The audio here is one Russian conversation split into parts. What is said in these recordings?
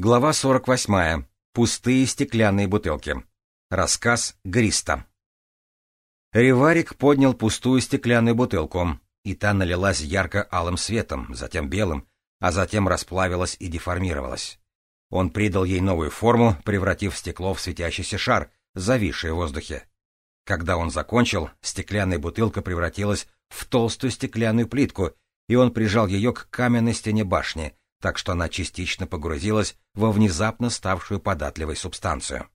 Глава 48. Пустые стеклянные бутылки. Рассказ Гриста. Реварик поднял пустую стеклянную бутылку, и та налилась ярко-алым светом, затем белым, а затем расплавилась и деформировалась. Он придал ей новую форму, превратив стекло в светящийся шар, зависший в воздухе. Когда он закончил, стеклянная бутылка превратилась в толстую стеклянную плитку, и он прижал ее к каменной стене башни — так что она частично погрузилась во внезапно ставшую податливой субстанцию.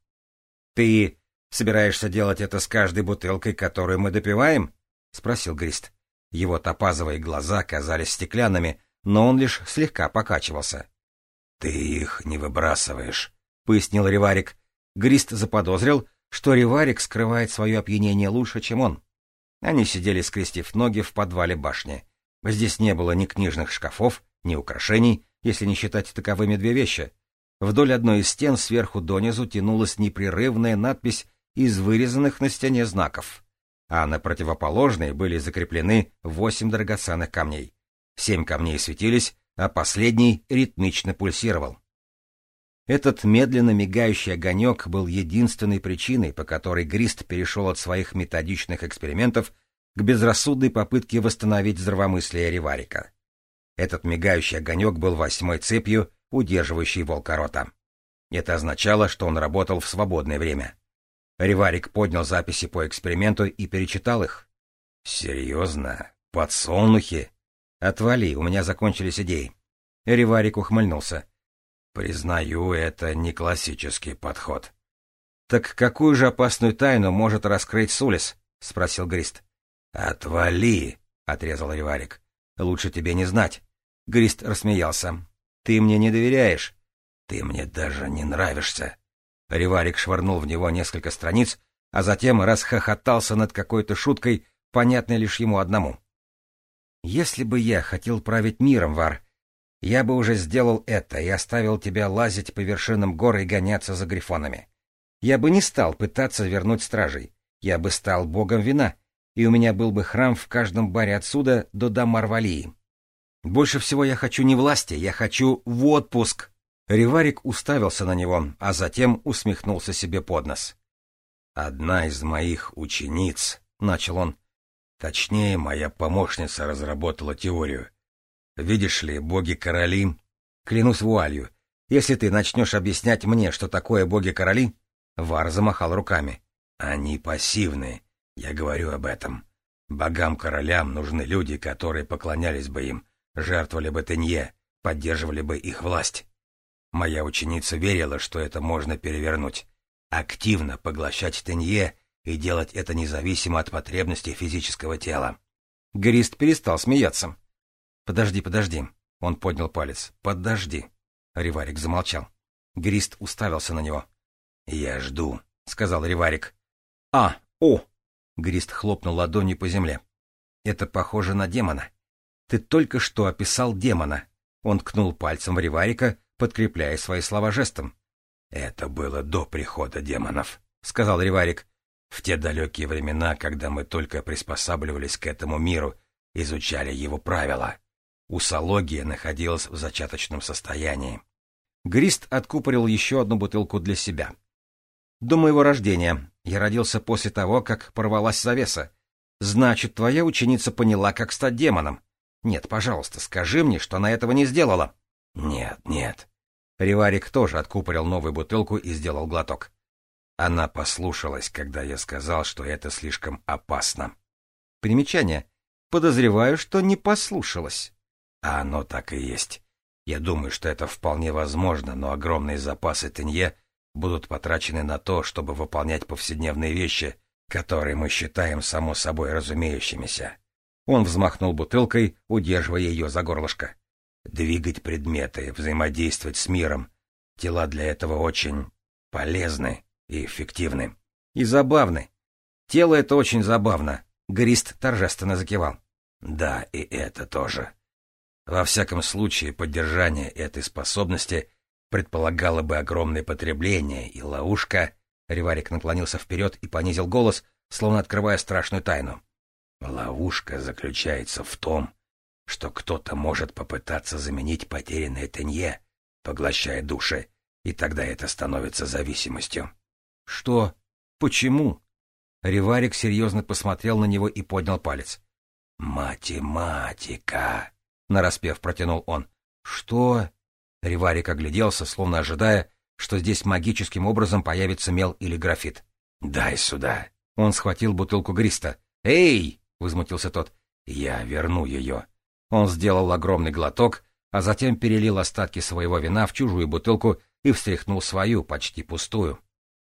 «Ты собираешься делать это с каждой бутылкой, которую мы допиваем?» — спросил Грист. Его топазовые глаза казались стеклянными, но он лишь слегка покачивался. «Ты их не выбрасываешь», — пояснил Реварик. Грист заподозрил, что Реварик скрывает свое опьянение лучше, чем он. Они сидели, скрестив ноги, в подвале башни. Здесь не было ни книжных шкафов, ни украшений, если не считать таковыми две вещи. Вдоль одной из стен сверху донизу тянулась непрерывная надпись из вырезанных на стене знаков, а на противоположной были закреплены восемь драгоценных камней. Семь камней светились, а последний ритмично пульсировал. Этот медленно мигающий огонек был единственной причиной, по которой Грист перешел от своих методичных экспериментов к безрассудной попытке восстановить здравомыслие Риварика. Этот мигающий огонек был восьмой цепью, удерживающей волкорота. Это означало, что он работал в свободное время. Риварик поднял записи по эксперименту и перечитал их. «Серьезно? Подсолнухи?» «Отвали, у меня закончились идеи». Риварик ухмыльнулся. «Признаю, это не классический подход». «Так какую же опасную тайну может раскрыть Сулис?» — спросил Грист. «Отвали!» — отрезал Риварик. Лучше тебе не знать. Грист рассмеялся. Ты мне не доверяешь. Ты мне даже не нравишься. Реварик швырнул в него несколько страниц, а затем расхохотался над какой-то шуткой, понятной лишь ему одному. «Если бы я хотел править миром, Вар, я бы уже сделал это и оставил тебя лазить по вершинам горы и гоняться за грифонами. Я бы не стал пытаться вернуть стражей. Я бы стал богом вина, и у меня был бы храм в каждом баре отсюда до Дамарвалии. Больше всего я хочу не власти, я хочу в отпуск. Реварик уставился на него, а затем усмехнулся себе под нос. «Одна из моих учениц», — начал он. «Точнее, моя помощница разработала теорию. Видишь ли, боги-короли...» «Клянусь вуалью, если ты начнешь объяснять мне, что такое боги-короли...» Вар замахал руками. «Они пассивные. Я говорю об этом. Богам-королям нужны люди, которые поклонялись бы им, жертвовали бы Тенье, поддерживали бы их власть. Моя ученица верила, что это можно перевернуть. Активно поглощать Тенье и делать это независимо от потребностей физического тела. Грист перестал смеяться. «Подожди, подожди». Он поднял палец. «Подожди». Реварик замолчал. Грист уставился на него. «Я жду», — сказал Реварик. «А, о!» Грист хлопнул ладонью по земле. «Это похоже на демона. Ты только что описал демона». Он ткнул пальцем в Риварика, подкрепляя свои слова жестом. «Это было до прихода демонов», — сказал Риварик. «В те далекие времена, когда мы только приспосабливались к этому миру, изучали его правила. Усология находилась в зачаточном состоянии». Грист откупорил еще одну бутылку для себя. «До моего рождения я родился после того, как порвалась завеса. Значит, твоя ученица поняла, как стать демоном. Нет, пожалуйста, скажи мне, что она этого не сделала. Нет, нет. Риварик тоже откупорил новую бутылку и сделал глоток. Она послушалась, когда я сказал, что это слишком опасно. Примечание. Подозреваю, что не послушалась. А оно так и есть. Я думаю, что это вполне возможно, но огромные запасы тенье будут потрачены на то, чтобы выполнять повседневные вещи, которые мы считаем само собой разумеющимися. Он взмахнул бутылкой, удерживая ее за горлышко. Двигать предметы, взаимодействовать с миром. Тела для этого очень полезны и эффективны. И забавны. Тело это очень забавно. Горист торжественно закивал. Да, и это тоже. Во всяком случае, поддержание этой способности предполагало бы огромное потребление, и ловушка... Реварик наклонился вперед и понизил голос, словно открывая страшную тайну. Ловушка заключается в том, что кто-то может попытаться заменить потерянное тенье, поглощая души, и тогда это становится зависимостью. — Что? Почему? Реварик серьезно посмотрел на него и поднял палец. — Математика! — нараспев протянул он. — Что? Реварик огляделся, словно ожидая, что здесь магическим образом появится мел или графит. «Дай сюда!» Он схватил бутылку Гриста. «Эй!» — возмутился тот. «Я верну ее!» Он сделал огромный глоток, а затем перелил остатки своего вина в чужую бутылку и встряхнул свою, почти пустую.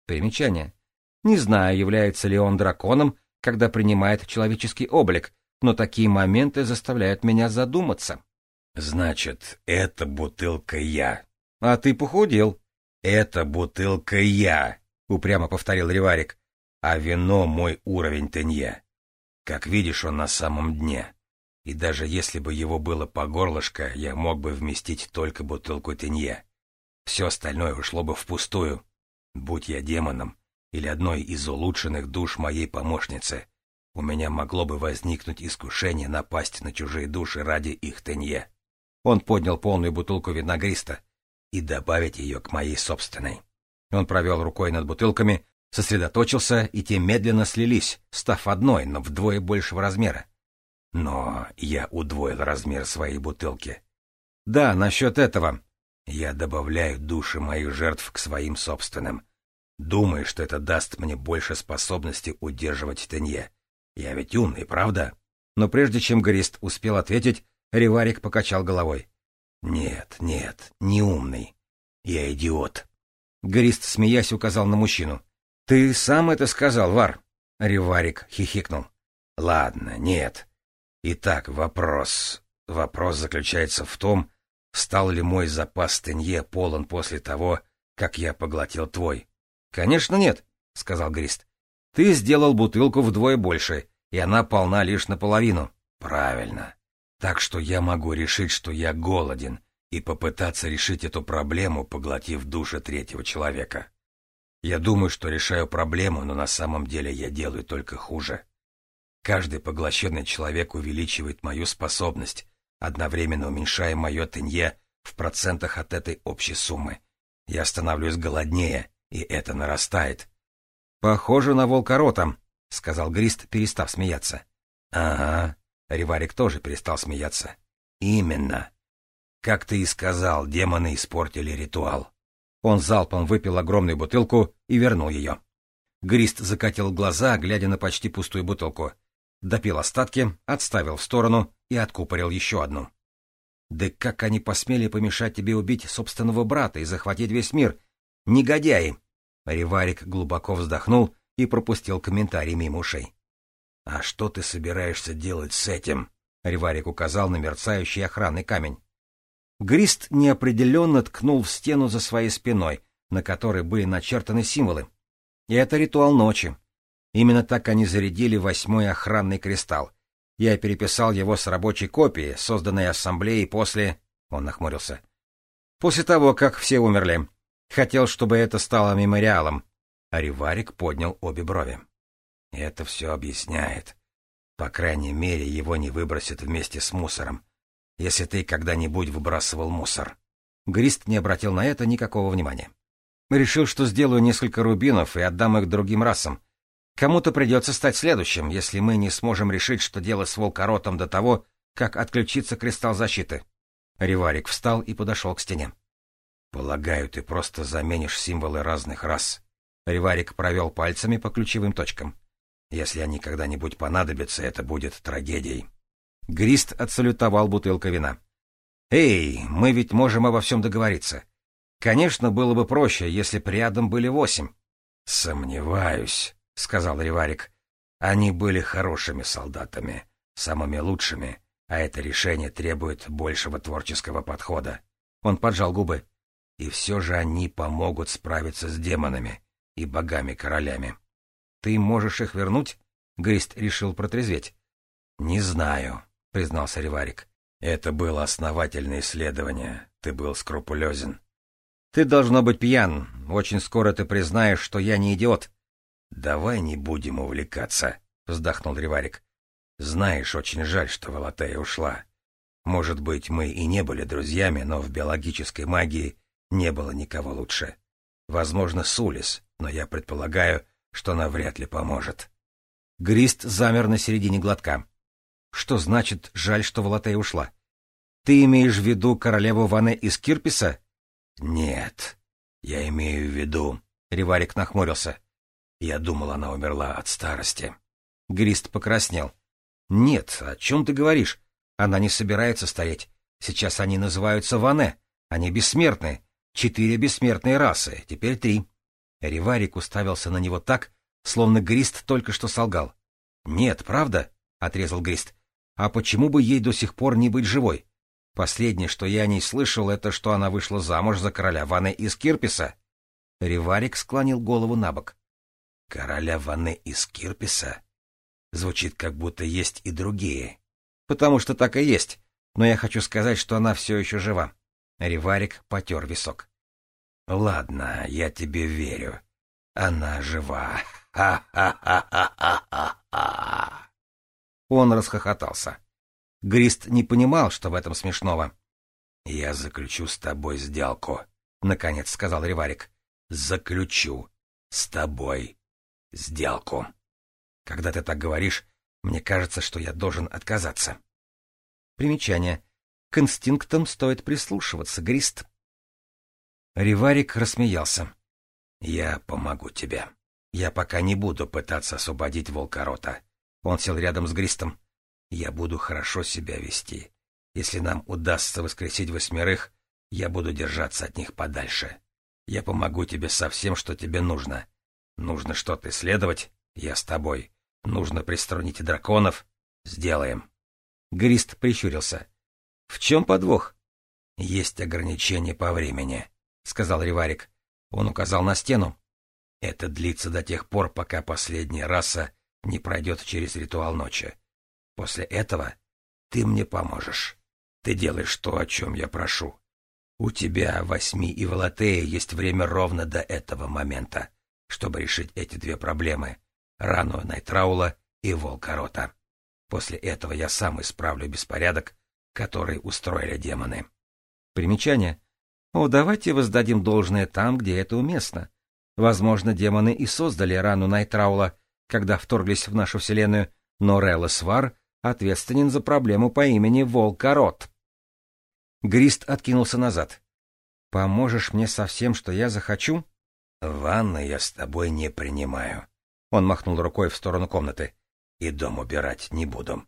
Примечание. Не знаю, является ли он драконом, когда принимает человеческий облик, но такие моменты заставляют меня задуматься. Значит, эта бутылка я. А ты похудел. Это бутылка я, упрямо повторил Реварик. А вино мой уровень тенье. Как видишь, он на самом дне. И даже если бы его было по горлышко, я мог бы вместить только бутылку тенье. Все остальное ушло бы впустую. Будь я демоном или одной из улучшенных душ моей помощницы, у меня могло бы возникнуть искушение напасть на чужие души ради их тенье. Он поднял полную бутылку виногриста и добавить ее к моей собственной. Он провел рукой над бутылками, сосредоточился, и те медленно слились, став одной, но вдвое большего размера. Но я удвоил размер своей бутылки. Да, насчет этого. Я добавляю души моих жертв к своим собственным. Думаю, что это даст мне больше способности удерживать Тенье. Я ведь умный, правда? Но прежде чем Горист успел ответить, Реварик покачал головой. «Нет, нет, не умный. Я идиот». Горист, смеясь, указал на мужчину. «Ты сам это сказал, Вар?» Реварик хихикнул. «Ладно, нет. Итак, вопрос. Вопрос заключается в том, стал ли мой запас тенье полон после того, как я поглотил твой?» «Конечно нет», — сказал Грист. «Ты сделал бутылку вдвое больше, и она полна лишь наполовину». «Правильно. Так что я могу решить, что я голоден, и попытаться решить эту проблему, поглотив души третьего человека. Я думаю, что решаю проблему, но на самом деле я делаю только хуже. Каждый поглощенный человек увеличивает мою способность, одновременно уменьшая мое тенье в процентах от этой общей суммы. Я становлюсь голоднее, и это нарастает. «Похоже на волкорота», — сказал Грист, перестав смеяться. «Ага», Реварик тоже перестал смеяться. «Именно. Как ты и сказал, демоны испортили ритуал». Он залпом выпил огромную бутылку и вернул ее. Грист закатил глаза, глядя на почти пустую бутылку. Допил остатки, отставил в сторону и откупорил еще одну. «Да как они посмели помешать тебе убить собственного брата и захватить весь мир? Негодяи!» Реварик глубоко вздохнул и пропустил комментарий мимо ушей. «А что ты собираешься делать с этим?» — Риварик указал на мерцающий охранный камень. Грист неопределенно ткнул в стену за своей спиной, на которой были начертаны символы. И это ритуал ночи. Именно так они зарядили восьмой охранный кристалл. Я переписал его с рабочей копии, созданной ассамблеей после... Он нахмурился. После того, как все умерли. Хотел, чтобы это стало мемориалом. А поднял обе брови. Это все объясняет. По крайней мере, его не выбросят вместе с мусором. Если ты когда-нибудь выбрасывал мусор. Грист не обратил на это никакого внимания. Решил, что сделаю несколько рубинов и отдам их другим расам. Кому-то придется стать следующим, если мы не сможем решить, что дело с волкоротом до того, как отключится кристалл защиты. Риварик встал и подошел к стене. «Полагаю, ты просто заменишь символы разных рас». Риварик провел пальцами по ключевым точкам. Если они когда-нибудь понадобятся, это будет трагедией. Грист отсалютовал бутылка вина. «Эй, мы ведь можем обо всем договориться. Конечно, было бы проще, если при рядом были восемь». «Сомневаюсь», — сказал Риварик. «Они были хорошими солдатами, самыми лучшими, а это решение требует большего творческого подхода». Он поджал губы. «И все же они помогут справиться с демонами и богами-королями». Ты можешь их вернуть? Гейст решил протрезветь. Не знаю, признался Реварик. Это было основательное исследование. Ты был скрупулезен. Ты должно быть пьян. Очень скоро ты признаешь, что я не идиот. Давай не будем увлекаться, вздохнул Реварик. Знаешь, очень жаль, что Волотая ушла. Может быть, мы и не были друзьями, но в биологической магии не было никого лучше. Возможно, Сулис, но я предполагаю, что она вряд ли поможет. Грист замер на середине глотка. Что значит «жаль, что Волотея ушла»? Ты имеешь в виду королеву Ване из Кирписа? Нет, я имею в виду... Риварик нахмурился. Я думал, она умерла от старости. Грист покраснел. Нет, о чем ты говоришь? Она не собирается стареть. Сейчас они называются Ване. Они бессмертны. Четыре бессмертные расы, теперь три. Реварик уставился на него так, словно Грист только что солгал. «Нет, правда?» — отрезал Грист. «А почему бы ей до сих пор не быть живой? Последнее, что я о ней слышал, это что она вышла замуж за короля Ваны из Кирписа». Реварик склонил голову на бок. «Короля Ваны из Кирписа?» Звучит, как будто есть и другие. «Потому что так и есть. Но я хочу сказать, что она все еще жива». Реварик потер висок. Ладно, я тебе верю. Она жива. Ха-ха-ха-ха-ха-ха. Он расхохотался. Грист не понимал, что в этом смешного. Я заключу с тобой сделку, наконец сказал Реварик. Заключу с тобой сделку. Когда ты так говоришь, мне кажется, что я должен отказаться. Примечание. К инстинктам стоит прислушиваться, Грист Риварик рассмеялся. «Я помогу тебе. Я пока не буду пытаться освободить волкорота». Он сел рядом с Гристом. «Я буду хорошо себя вести. Если нам удастся воскресить восьмерых, я буду держаться от них подальше. Я помогу тебе со всем, что тебе нужно. Нужно что-то исследовать? Я с тобой. Нужно приструнить драконов? Сделаем». Грист прищурился. «В чем подвох?» «Есть ограничения по времени», — сказал Реварик. Он указал на стену. «Это длится до тех пор, пока последняя раса не пройдет через ритуал ночи. После этого ты мне поможешь. Ты делаешь то, о чем я прошу. У тебя, восьми и Волотея, есть время ровно до этого момента, чтобы решить эти две проблемы — рану Найтраула и волкорота После этого я сам исправлю беспорядок, который устроили демоны». Примечание — о, давайте воздадим должное там, где это уместно. Возможно, демоны и создали рану Найтраула, когда вторглись в нашу вселенную, но Релос Вар ответственен за проблему по имени Волкорот. Грист откинулся назад. «Поможешь мне со всем, что я захочу?» «Ванны я с тобой не принимаю». Он махнул рукой в сторону комнаты. «И дом убирать не буду».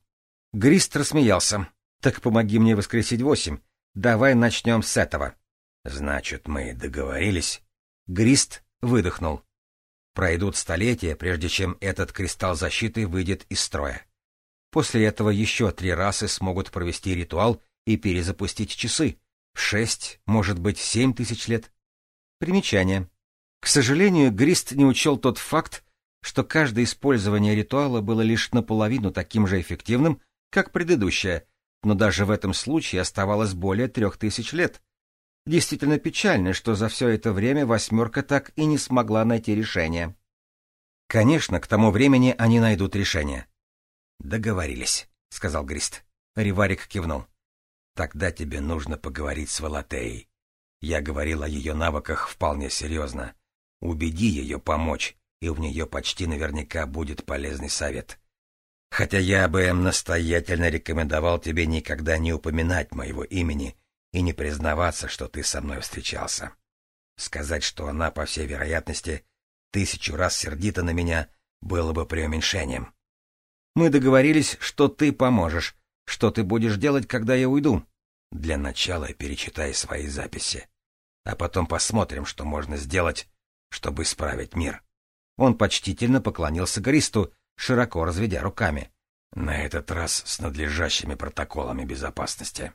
Грист рассмеялся. «Так помоги мне воскресить восемь. Давай начнем с этого». Значит, мы договорились. Грист выдохнул. Пройдут столетия, прежде чем этот кристалл защиты выйдет из строя. После этого еще три расы смогут провести ритуал и перезапустить часы. Шесть, может быть, семь тысяч лет. Примечание. К сожалению, Грист не учел тот факт, что каждое использование ритуала было лишь наполовину таким же эффективным, как предыдущее, но даже в этом случае оставалось более трех тысяч лет, Действительно печально, что за все это время «восьмерка» так и не смогла найти решение. Конечно, к тому времени они найдут решение. Договорились, сказал Грист. Риварик кивнул. Тогда тебе нужно поговорить с Волотеей. Я говорил о ее навыках вполне серьезно. Убеди ее помочь, и в нее почти наверняка будет полезный совет. Хотя я бы настоятельно рекомендовал тебе никогда не упоминать моего имени и не признаваться, что ты со мной встречался. Сказать, что она, по всей вероятности, тысячу раз сердита на меня, было бы преуменьшением. Мы договорились, что ты поможешь. Что ты будешь делать, когда я уйду? Для начала перечитай свои записи. А потом посмотрим, что можно сделать, чтобы исправить мир. Он почтительно поклонился Гористу, широко разведя руками. На этот раз с надлежащими протоколами безопасности.